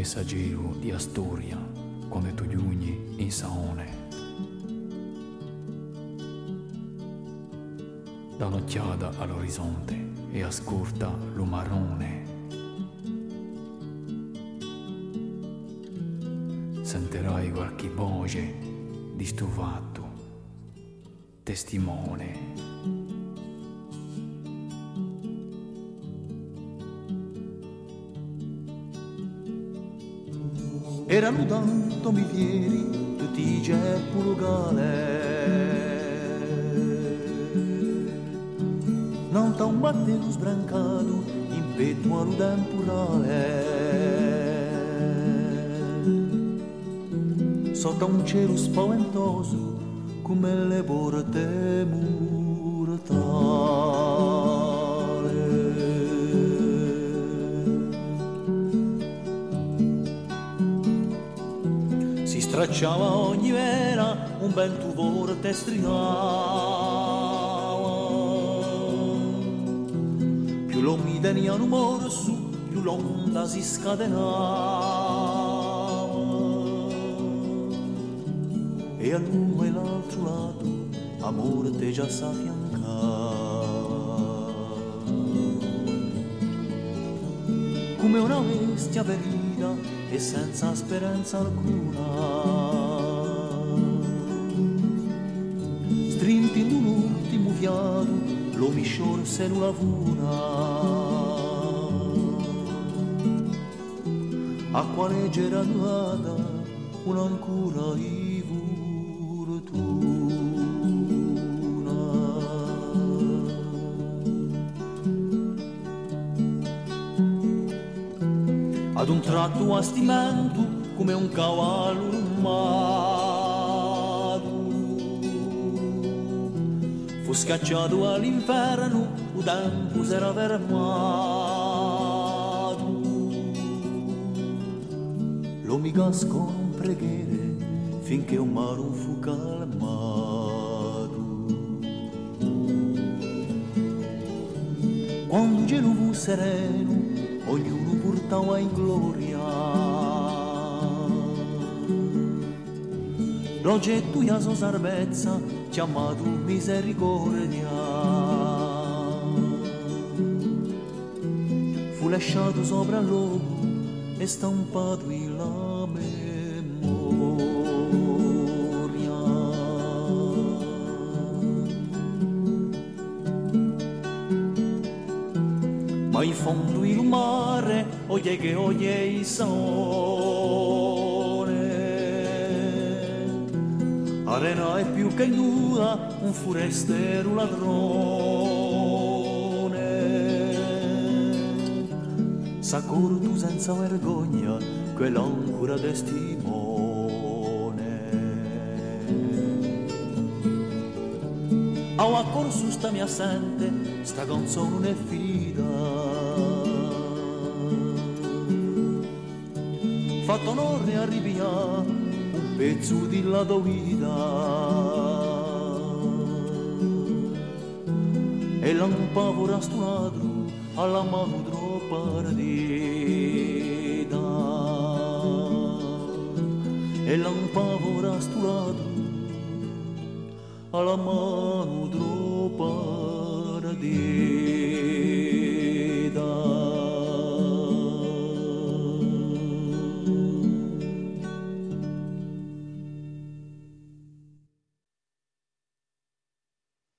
messaggero di Astoria, quando tu giugni in Saone. Da un'occhiata all'orizzonte e ascolta lo marrone. Sentirai qualche voce di stufato, testimone. Erano tanto mivieri tutti i ceppo locale non t'ha un battero sbrancato in petto al temporale sotto un cielo spaventoso come le porte mortale stracciava ogni vera un bel tuvore testrinava più lo mi teniano morso più l'onda si scatenava. E all'uno e l'altro lato a morte già s'affiancava. Come una bestia ferita e senza speranza alcuna. Strinti in un ultimo fiato lo mi sciorse in una funa a quale c'era durata un'ancora di fortuna ad un tratto a stimento come un cavallo armato. Fu scacciato all'inferno il tempo s'era fermato. Lo mi casco un preghiere finché un mare fu calmato. Quando cielo fu sereno portava in gloria l'oggetto ya sua salvezza chiamato misericordia. Fu lasciato sopra l'uomo e stampato in la memoria ma in fondo il mare oye che oye il sole arena è più che nuda un forestero ladrone. S'accorto senza vergogna quell'ancora testimone ho accorso sta mia sente sta canzone non è finita fatto onore a ripigliare un pezzo di la vita e sto ladro alla mano troppo e sto ladro alla mano troppo